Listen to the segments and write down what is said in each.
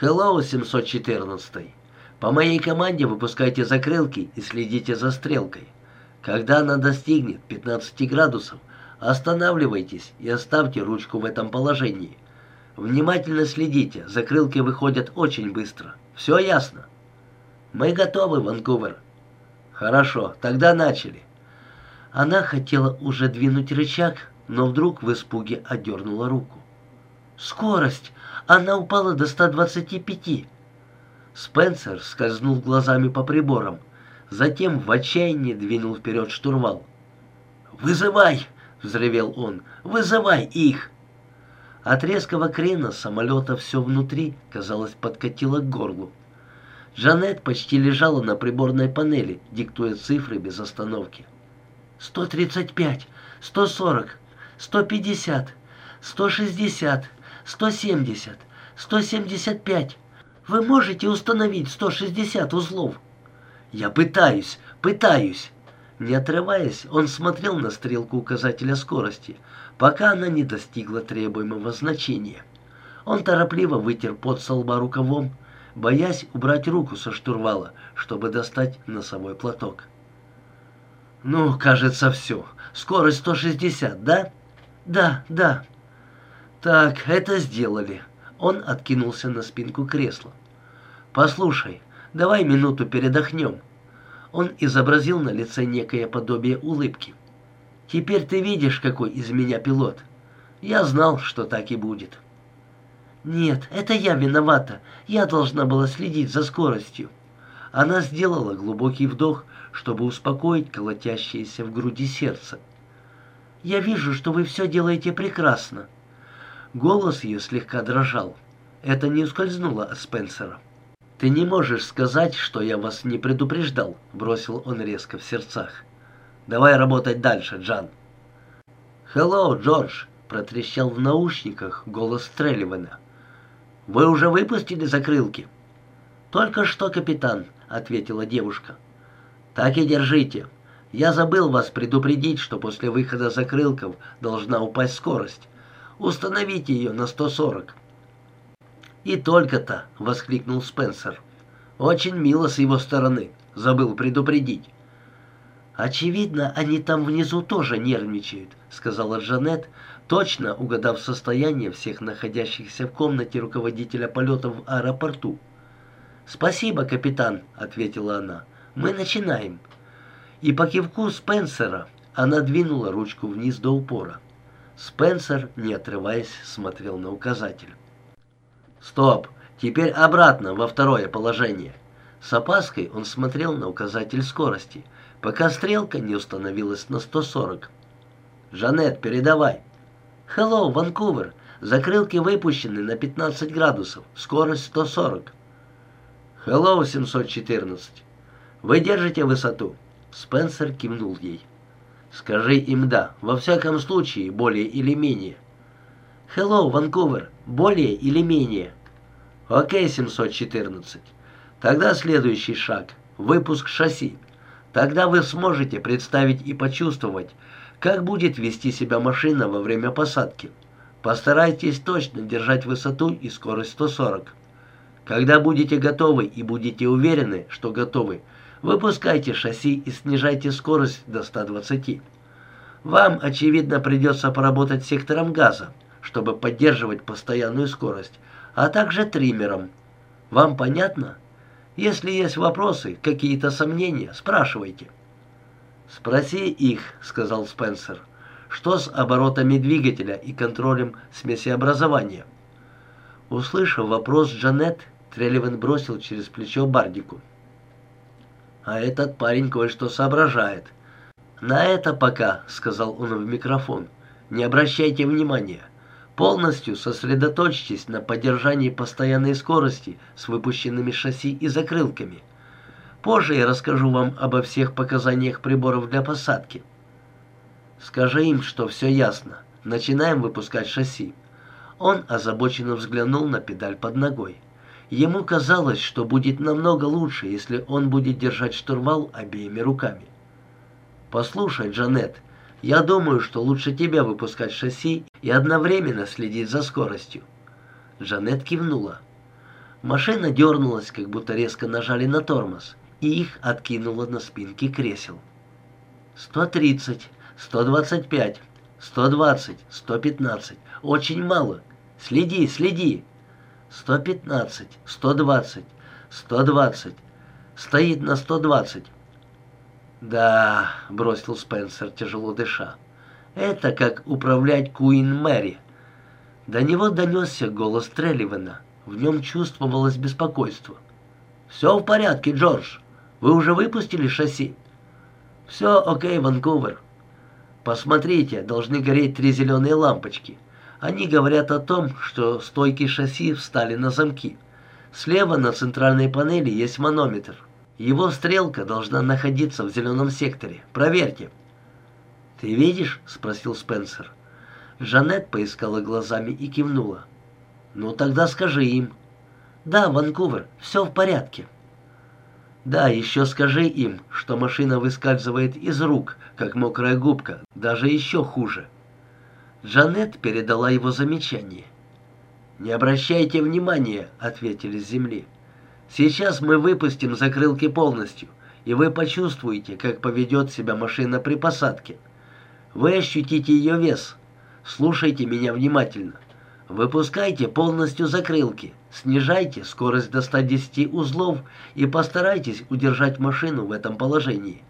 Hello, 714. По моей команде выпускайте закрылки и следите за стрелкой. Когда она достигнет 15 градусов, останавливайтесь и оставьте ручку в этом положении. Внимательно следите, закрылки выходят очень быстро. Все ясно? Мы готовы, Ванкувер. Хорошо, тогда начали. Она хотела уже двинуть рычаг, но вдруг в испуге отдернула руку. «Скорость! Она упала до 125!» Спенсер скользнул глазами по приборам, затем в отчаянии двинул вперед штурвал. «Вызывай!» — взревел он. «Вызывай их!» От резкого крена самолета все внутри, казалось, подкатило к горлу. Джанет почти лежала на приборной панели, диктуя цифры без остановки. «Сто тридцать пять, сто сорок, сто пятьдесят, сто шестьдесят, сто семьдесят, сто семьдесят пять. Вы можете установить сто шестьдесят узлов?» «Я пытаюсь, пытаюсь!» Не отрываясь, он смотрел на стрелку указателя скорости, пока она не достигла требуемого значения. Он торопливо вытер пот со лба рукавом, боясь убрать руку со штурвала, чтобы достать носовой платок. «Ну, кажется, все. Скорость 160, да?» «Да, да». «Так, это сделали». Он откинулся на спинку кресла. «Послушай, давай минуту передохнем». Он изобразил на лице некое подобие улыбки. «Теперь ты видишь, какой из меня пилот. Я знал, что так и будет». «Нет, это я виновата. Я должна была следить за скоростью». Она сделала глубокий вдох, чтобы успокоить колотящееся в груди сердце. «Я вижу, что вы все делаете прекрасно». Голос ее слегка дрожал. Это не ускользнуло от Спенсера. «Ты не можешь сказать, что я вас не предупреждал», — бросил он резко в сердцах. «Давай работать дальше, Джан». «Хеллоу, Джордж», — протрещал в наушниках голос Трелливана. «Вы уже выпустили закрылки?» «Только что, капитан», — ответила девушка. «Так и держите. Я забыл вас предупредить, что после выхода закрылков должна упасть скорость. Установите ее на 140». «И только-то!» — воскликнул Спенсер. «Очень мило с его стороны. Забыл предупредить». «Очевидно, они там внизу тоже нервничают», — сказала Джанет, точно угадав состояние всех находящихся в комнате руководителя полета в аэропорту. «Спасибо, капитан», — ответила она. «Мы начинаем». И по кивку Спенсера она двинула ручку вниз до упора. Спенсер, не отрываясь, смотрел на указатель. «Стоп! Теперь обратно во второе положение». С опаской он смотрел на указатель скорости, пока стрелка не установилась на 140. «Жанет, передавай!» «Hello, Ванкувер! Закрылки выпущены на 15 градусов, скорость 140». «Hello, 714! Вы держите высоту?» Спенсер кивнул ей. «Скажи им «да», во всяком случае, более или менее». «Hello, Ванкувер! Более или менее?» «Окей, 714. Тогда следующий шаг — выпуск шасси. Тогда вы сможете представить и почувствовать, как будет вести себя машина во время посадки. Постарайтесь точно держать высоту и скорость 140. Когда будете готовы и будете уверены, что готовы, выпускайте шасси и снижайте скорость до 120. Вам, очевидно, придется поработать сектором газа, чтобы поддерживать постоянную скорость, а также триммером. Вам понятно? Если есть вопросы, какие-то сомнения, спрашивайте. «Спроси их», — сказал Спенсер. «Что с оборотами двигателя и контролем смесеобразования?» Услышав вопрос Джанет, Трелливан бросил через плечо Бардику. «А этот парень кое-что соображает». «На это пока», — сказал он в микрофон. «Не обращайте внимания. Полностью сосредоточьтесь на поддержании постоянной скорости с выпущенными шасси и закрылками». Позже я расскажу вам обо всех показаниях приборов для посадки. Скажи им, что все ясно. Начинаем выпускать шасси. Он озабоченно взглянул на педаль под ногой. Ему казалось, что будет намного лучше, если он будет держать штурвал обеими руками. «Послушай, Джанет, я думаю, что лучше тебя выпускать шасси и одновременно следить за скоростью». Джанет кивнула. Машина дернулась, как будто резко нажали на тормоз, и их откинуло на спинки кресел. «Сто тридцать, сто двадцать пять, сто двадцать, сто пятнадцать. Очень мало. Следи, следи. Сто пятнадцать, сто двадцать, сто двадцать. Стоит на сто двадцать. «Да», — бросил Спенсер, тяжело дыша, — «это как управлять Куин Мэри». До него донесся голос Трелливена. В нем чувствовалось беспокойство. «Все в порядке, Джордж. Вы уже выпустили шасси?» «Все окей, Ванкувер. Посмотрите, должны гореть три зеленые лампочки. Они говорят о том, что стойки шасси встали на замки. Слева на центральной панели есть манометр. Его стрелка должна находиться в зеленом секторе. Проверьте». «Ты видишь?» — спросил Спенсер. Жанет поискала глазами и кивнула. «Ну тогда скажи им». «Да, Ванкувер, все в порядке». «Да, еще скажи им, что машина выскальзывает из рук, как мокрая губка, даже еще хуже». Джанет передала его замечание. «Не обращайте внимания», — ответили с земли. «Сейчас мы выпустим закрылки полностью, и вы почувствуете, как поведет себя машина при посадке. Вы ощутите ее вес. Слушайте меня внимательно. Выпускайте полностью закрылки, снижайте скорость до 110 узлов и постарайтесь удержать машину в этом положении.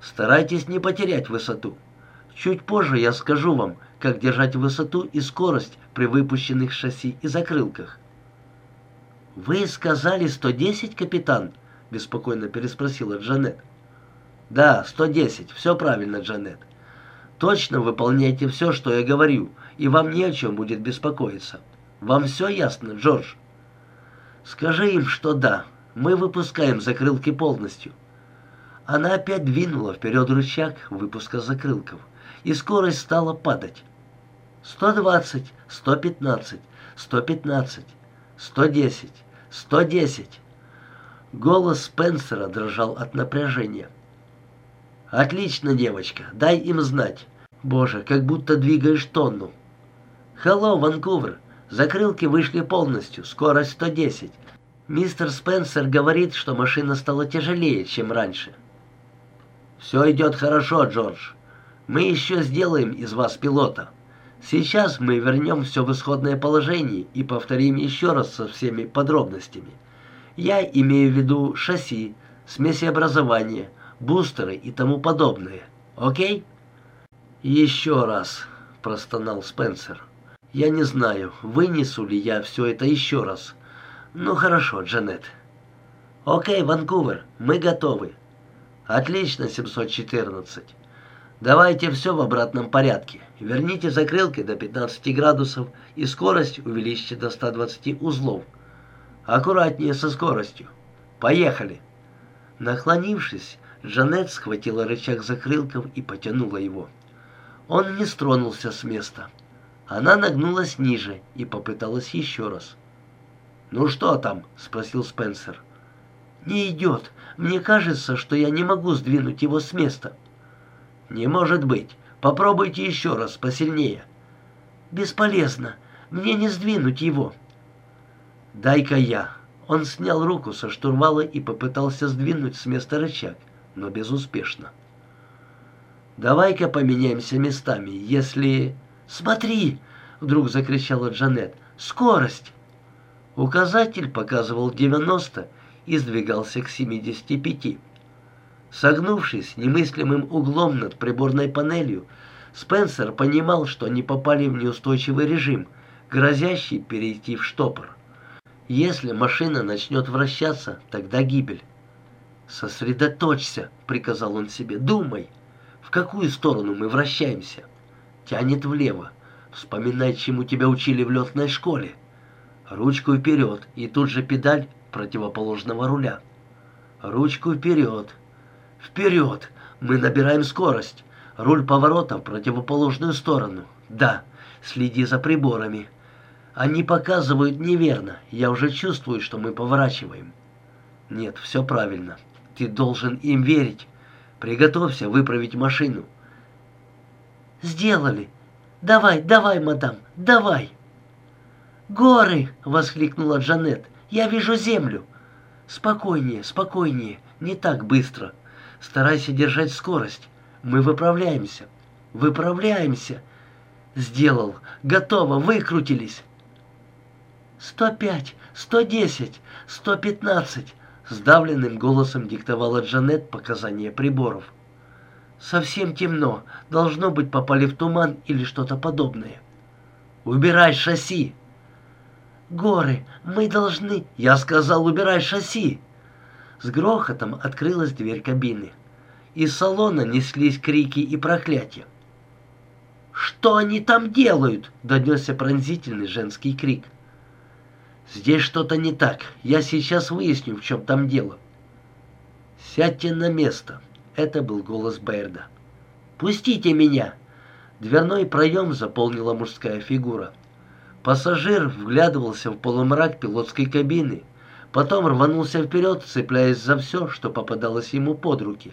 Старайтесь не потерять высоту. Чуть позже я скажу вам, как держать высоту и скорость при выпущенных шасси и закрылках. «Вы сказали 110, капитан?» — беспокойно переспросила Джанет. «Да, 110. Все правильно, Джанет. Точно выполняйте все, что я говорю, и вам не о чем будет беспокоиться. Вам все ясно, Джордж? Скажи им, что да, мы выпускаем закрылки полностью. Она опять двинула вперед рычаг выпуска закрылков, и скорость стала падать. 120, 115, 115, 110, 110. Голос Спенсера дрожал от напряжения. «Отлично, девочка, дай им знать. Боже, как будто двигаешь тонну. Hello, Ванкувер. Закрылки вышли полностью, скорость 110. Мистер Спенсер говорит, что машина стала тяжелее, чем раньше. Все идет хорошо, Джордж. Мы еще сделаем из вас пилота. Сейчас мы вернем все в исходное положение и повторим еще раз со всеми подробностями. Я имею в виду шасси, смесеобразование, бустеры и тому подобное. Окей? «Еще раз», — простонал Спенсер. «Я не знаю, вынесу ли я все это еще раз. Ну хорошо, Джанет». «Окей, Ванкувер, мы готовы». «Отлично, 714. Давайте все в обратном порядке. Верните закрылки до 15 градусов и скорость увеличьте до 120 узлов. Аккуратнее со скоростью. Поехали». Наклонившись, Джанет схватила рычаг закрылков и потянула его. Он не стронулся с места. Она нагнулась ниже и попыталась еще раз. «Ну что там?» — спросил Спенсер. «Не идет. Мне кажется, что я не могу сдвинуть его с места». «Не может быть. Попробуйте еще раз, посильнее». «Бесполезно. Мне не сдвинуть его». «Дай-ка я». Он снял руку со штурвала и попытался сдвинуть с места рычаг, но безуспешно. Давай-ка поменяемся местами, если... Смотри! Вдруг закричала Джанет. Скорость! Указатель показывал 90 и сдвигался к 75. Согнувшись немыслимым углом над приборной панелью, Спенсер понимал, что они попали в неустойчивый режим, грозящий перейти в штопор. Если машина начнет вращаться, тогда гибель. «Сосредоточься», — приказал он себе, — «думай» какую сторону мы вращаемся? Тянет влево. Вспоминай, чему тебя учили в летной школе. Ручку вперед и тут же педаль противоположного руля. Ручку вперед. Вперед. Мы набираем скорость. Руль поворота в противоположную сторону. Да, следи за приборами. Они показывают неверно. Я уже чувствую, что мы поворачиваем. Нет, все правильно. Ты должен им верить. Приготовься выправить машину. Сделали. Давай, давай, мадам, давай. Горы, воскликнула Джанет. Я вижу землю!» «Спокойнее, спокойнее, не так быстро. Старайся держать скорость. Мы выправляемся. Выправляемся!» «Сделал! Готово! Выкрутились!» «Сто пять! Сто десять! Сто пятнадцать!» Сдавленным голосом диктовала Джанет показания приборов. «Совсем темно. Должно быть, попали в туман или что-то подобное». «Убирай шасси!» «Горы! Мы должны...» «Я сказал, убирай шасси!» С грохотом открылась дверь кабины. Из салона неслись крики и проклятия. «Что они там делают?» — донесся пронзительный женский крик. «Здесь что-то не так. Я сейчас выясню, в чем там дело». «Сядьте на место». Это был голос Берда. «Пустите меня!» Дверной проем заполнила мужская фигура. Пассажир вглядывался в полумрак пилотской кабины, потом рванулся вперед, цепляясь за все, что попадалось ему под руки,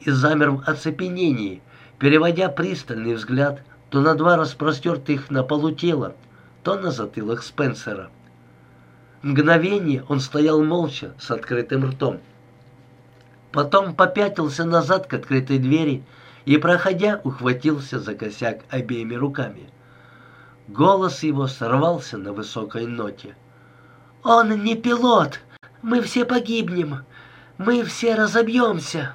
и замер в оцепенении, переводя пристальный взгляд то на два распростертых на полу тела, то на затылок Спенсера. Мгновение он стоял молча, с открытым ртом. Потом попятился назад к открытой двери и, проходя, ухватился за косяк обеими руками. Голос его сорвался на высокой ноте. «Он не пилот! Мы все погибнем! Мы все разобьемся!»